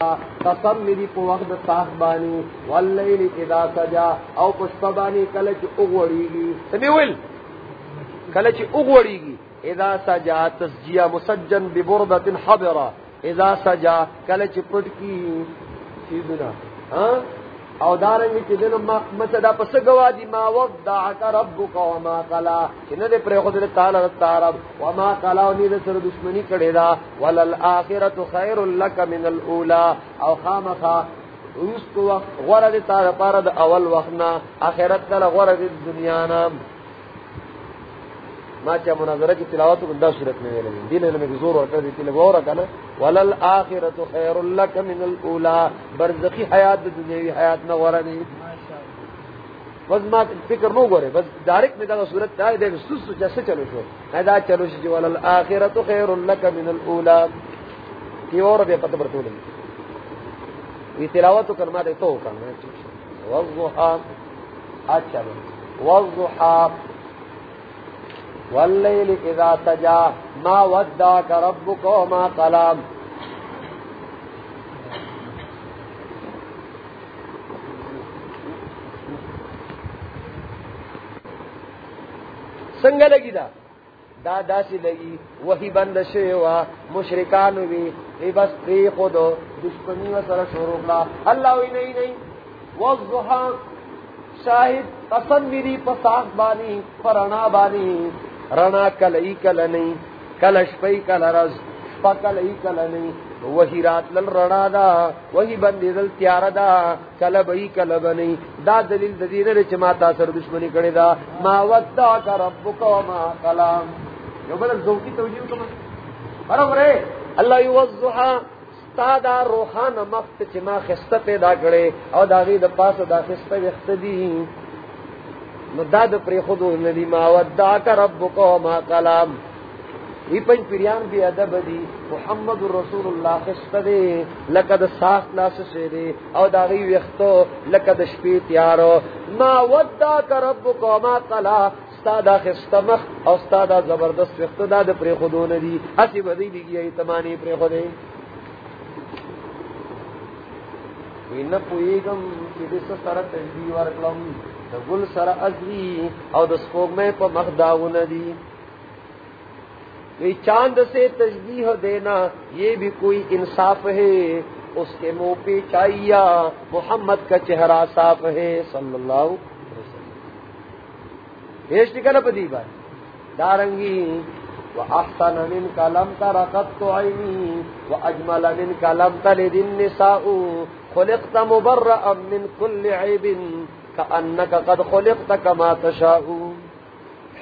قسم میری په وخت د ساخ بانی، واللیل اذا سجا، او پشپا بانی کله چې اوغړیږي سمې ویل؟ کله چې اوغړیږي اذا سجا تسجیا مسجن ببرده حبره اذا سجا کله چې پټ کی سیدنا ها او دارنګ چې دنه ما مسدا پس گوا دی ما ودعك ربك وما قلا. چې نه دې پر خود تعالی تعالی وما قلا او نه سر دشمنی کړي دا. ولل اخرت خير لك من الاولى او خامخا اوس کو غره دې تعالی پر د اول وخت نه اخرت کله غره دې دنیا نام ما چا مناظره کی تلاوت کو دا صورت میں ویلے دین نے میں زور ورکر دی تلاوت اور کنا ولل اخرت خیر لک من الاولى برزخی حیات دنیاوی حیات نہ ورا نہیں۔ بس ما فکر نو گورے، بس ڈائریکٹ میں دا صورت دا دے سس جیسے چلو شو۔ ادا چلو شو جی، ولل اخرت خیر لک من الاولى کی اور بے پتہ برتو لیں یہ تلاوت کرنا دے تو کرنا والضحى۔ اچھا والضحى۔ واللیل اذا سجا ما ودعك ربك وما قلام. سنگ لگی دا. دا دا سی لگی. وہی بند شیوا مشرکان بھی ای بس پری خود دشمنی و سر شروع لا. اللہ ہوئی نہیں نہیں وضحا شاہد قسم میری پساخ بانی، پرانا بانی. رنا کل ای کل نہیں کل شپئی کل رز، شپا کل ای کل نہیں وہی رات لل رنا دا، وہی بندی دل تیار دا، کل بئی کل بنی۔ دا دلیل ددین رچ ما تا سر دشمنی کڑی دا۔ ما ودا کا ربک و ما کلام۔ یو بل ذوقی توجیہ کما۔ برابر ہے اللہ یوضحا تا دا روحان مخت چ ما خست پیدا کڑے، او دا غی د پاس دا خست وخت دی۔ نو دا د پر خودو ندی ما ودا کا ربک و ما کلام وی پنج پیریان بی ادب دی، محمد رسول اللہ خست دے لقد ساخ لاس سے دے او دا غی وختو لقد شپی تیارو. ما ودا کا ربک و ما کلام استاد خست مخ او استاد زبردست وخت دا د پر خودو ندی. اسی بدی لگی ای تمانی پر خودے وین پویگم چې د سره ورکلم د ګل سره او د په مخ داونه وی چاند سے تشبیہ دینا، یہ بھی کوئی انصاف ہے، اس کے منہ پہ چاہیا محمد کا چہرہ صاف ہے، صلی اللہ علیہ وسلم۔ پیش نکل پدی بھائی۔ دارنگی وأحسن منك لم تر قط عيني وأجمل منك لم تلد النساء خلقت مبرأ من كل عيب كأنك قد خلقت كما تشاء.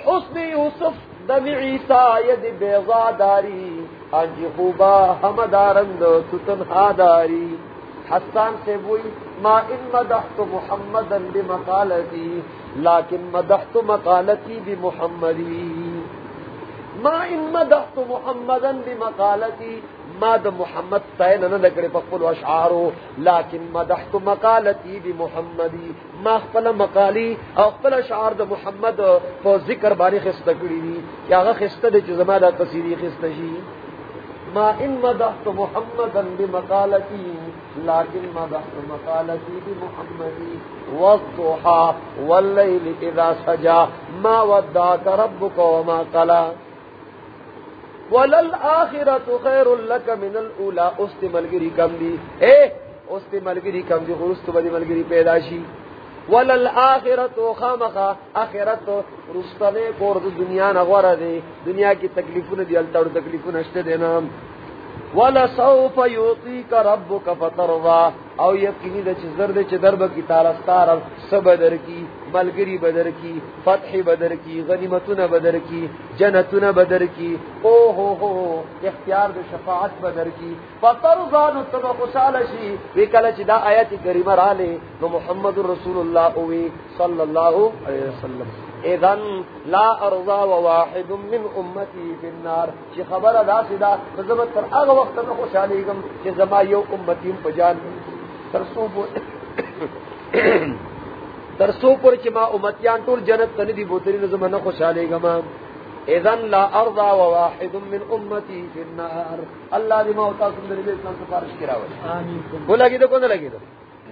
حسن يوسف دم عيسى يد بيضا داري انجي خوبا هم دارند تتنها داري حسان سے بوئی، ما ان مدحت محمدا بمقالتي لكن مدحت مقالتي بمحمدي ما ان مدحت محمدا بمقالتي ما د محمد تاین نه لګړي په خپل اشعارو لکن مدحت مقالتي بمحمدي ما خپل مقالي او خپل اشعار د محمد په ذکر باندې خسته کړی دي یا هغه خسته د جزما د تصویری خسته شي ما ان مدحت محمدا بمقالتي لكن مدحت مقالتي بمحمدي والضحى والليل اذا سجى ما ودعك ربك وما قلى ولل آخرت خیر لک من الاولا است ملگری کم دی. اے است ملگری کم دی خرست بدی ملگری پیدا شی. ولل آخرت خامخا، آخرت رستنے کور دنیا نغور دے دنیا کی تکلیفون دی التاڑ تکلیفون اشتے دینا ولسوف يعطيك ربك فترضى او یقینی د چزر د چدر به کی تعالی ستار سب بدر کی ملګری بدر کی فتح بدر کی غنیمتونه بدر کی جنتونه بدر کی او هو هو اختیار د شفاعت بدر کی فترضى نو تب شي. وی کله چې دا آیت کریمه را لې نو محمد رسول الله او صلی الله علیه وسلم. اذن لا ارضا وواحد من امتی فی النار. چی خبر ادا سیدا زمت تر اغا وقت نو خوشحالی گم چی زما یو امتیم پجان ترسو پور ترسو پور چی ما امتیان طول جنت تندی بوتری نو زمان خوشحالی گم اذن لا ارضا وواحد من امتی فی النار. اللہ دی موتا سندر علیہ السلام سفارش کرا ہوئی وہ لگی دو کون لگی دو؟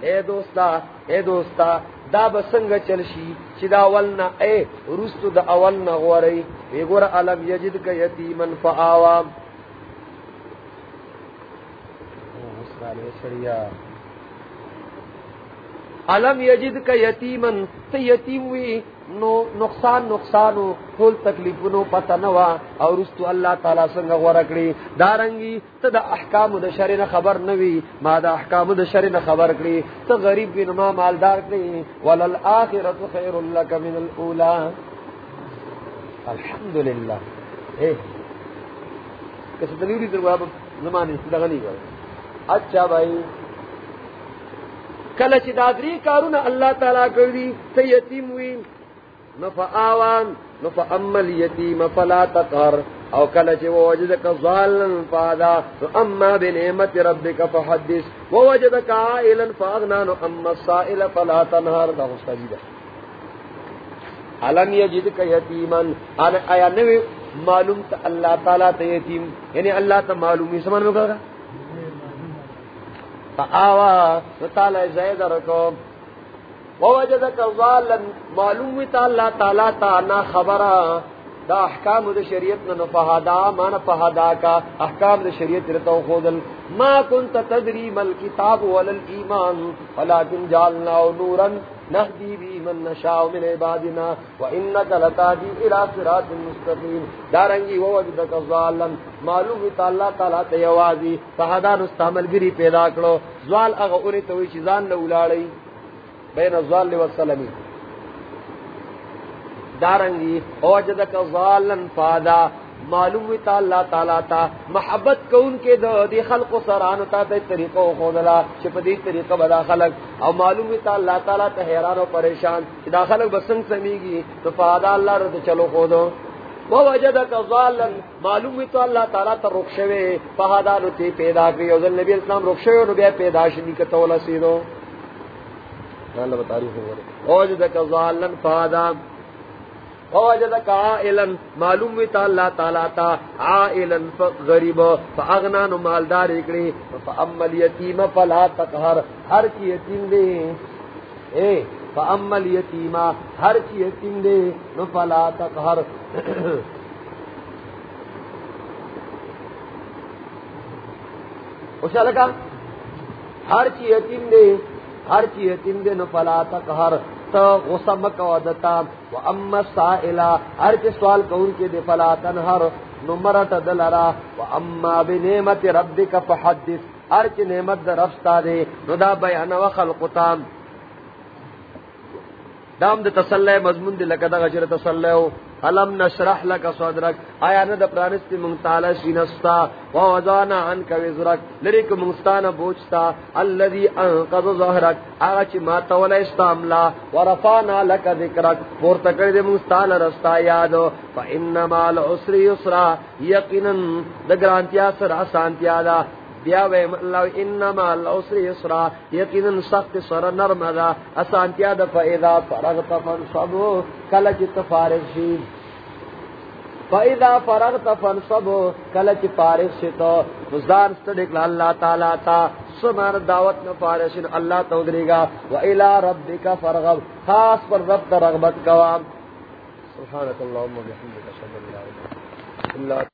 اے دوستا اے دوستا دا بسنگ چلشی چی دا اولنا اے رستو دا اولنا غوری. وی گور علم یجد کا یتیمن فآوام. سڑیا. علم یجد کا یتیمن تی یتیم وی نو نقصان، نقصانو ټول تکلیفونو پتا نوا او رستو الله تعالی څنګه ورکړي دارنګي ته د احکام د شر نه خبر نوي ما د احکام د شر نه خبر کړي ته غریب بن ما مالدار کړي ولل اخرت خير لك من الاولى الحمدلله اے۔ کس دلیری دروا زمانه دغه نه اچھا بھائی۔ کله چې دادری کارونه الله تعالی کوي ته یتیم وي نفآوان نفأمل یتیم فلا تقهر. او کله چې وجدک ظالن فادا اما بنعمت ربک فحدث. ووجدك عائلا فاغنا اما السائل فلا تنهر. دا مستجد علم یجدک یتیما؟ انا آیا نو معلوم ته الله تعالی ته یتیم؟ یعنی الله ته معلومی سمن وکړه فآوا تعالی زید رکو ووجدک ظالن معلوم تا اللہ تعالی تا نا خبرا. دا احکام دا شریعت نا فہدا مانا فہدا کا احکام دا شریعت رتو خودل ما کنت تدریم الكتاب کتاب ولل ایمان، ولیکن جالنا نورا نهدی بی من نشاء من عبادنا وانک لتادی الى صراط مستقیم دارنگی ووجدک ظالن معلوم تا اللہ تعالی تیوازی فہدا نستعمل پیدا کرو. زوال اغا اوری توی چیزان لولاڑی بین الظال والسلمی دارنگی اوجدک ظالن فادا معلوم تا اللہ تعالی تا محبت کون کے دو دی خلق و سران تا تے طریقہ خودلا چپ دی طریقہ بدا خلق او معلوم تا اللہ تعالی تا حیران و پریشان دا خلق بسنگ سمیگی تو فادا اللہ رد چلو خودو وہ وجدک ظالن معلوم تو اللہ تعالی تا رخشوے فہادا نو تی پیدا کری او نبی اسلام رخشوے نو بیا پیدا شنی کتولا سیدو اللہ بتا رہی ہوں۔ اوجدک ظالن فادا اوجدک عائلا معلوم وی تا اللہ تعالی تا، عائلا غریب فاغنا نو مالدار اکڑی فامل یتیم فلا تقهر ہر کی یتیم دے، اے فامل یتیم ہر کی یتیم دے، نو فلا تقهر اوشا لگا ہر کی یتیم دے، ہر چی یتیم دے نفلا تک ہر تو غصہ مکو دتا و اما سائلہ ہر کے سوال کون کے دے فلا تنہر نمرت دلرا و اما بنعمت ربک فحدث، ہر کے نعمت در رفستا دے۔ ندا بیان و خلقتان دام دے تسلح مضمون دے لکدہ غجر تسلح ہو۔ علم نشرح لك صدرك؟ آیا نه د پرانست مونږ تعالی سینستا و وضعنا عنك وزرك. لریک مونږستانه بوجتا الذي انقذ ظهرك. هغه چې ما تول استعملا ورفعنا لك ذکرك. پور تکړه دې مونږستانه رستا یاد فانما العسر يسرا یقینا د ګرانتیا سره آسانتیا ده. بیا وے اللہ انما العسر یسرا. یقینا سخت سر نرم دا اسانتیا دا فاذا فرغت فانصب. کل چ فارغ شی فاذا فرغت فانصب، کل چ فارغ تو، مزدار استدق اللہ تعالیٰ تا، سمار دعوت میں فارغ اللہ تو درے گا و الى ربک فرغب خاص پر رب رغبت کا سبحانك اللهم وبحمدك اشهد ان لا اله الا انت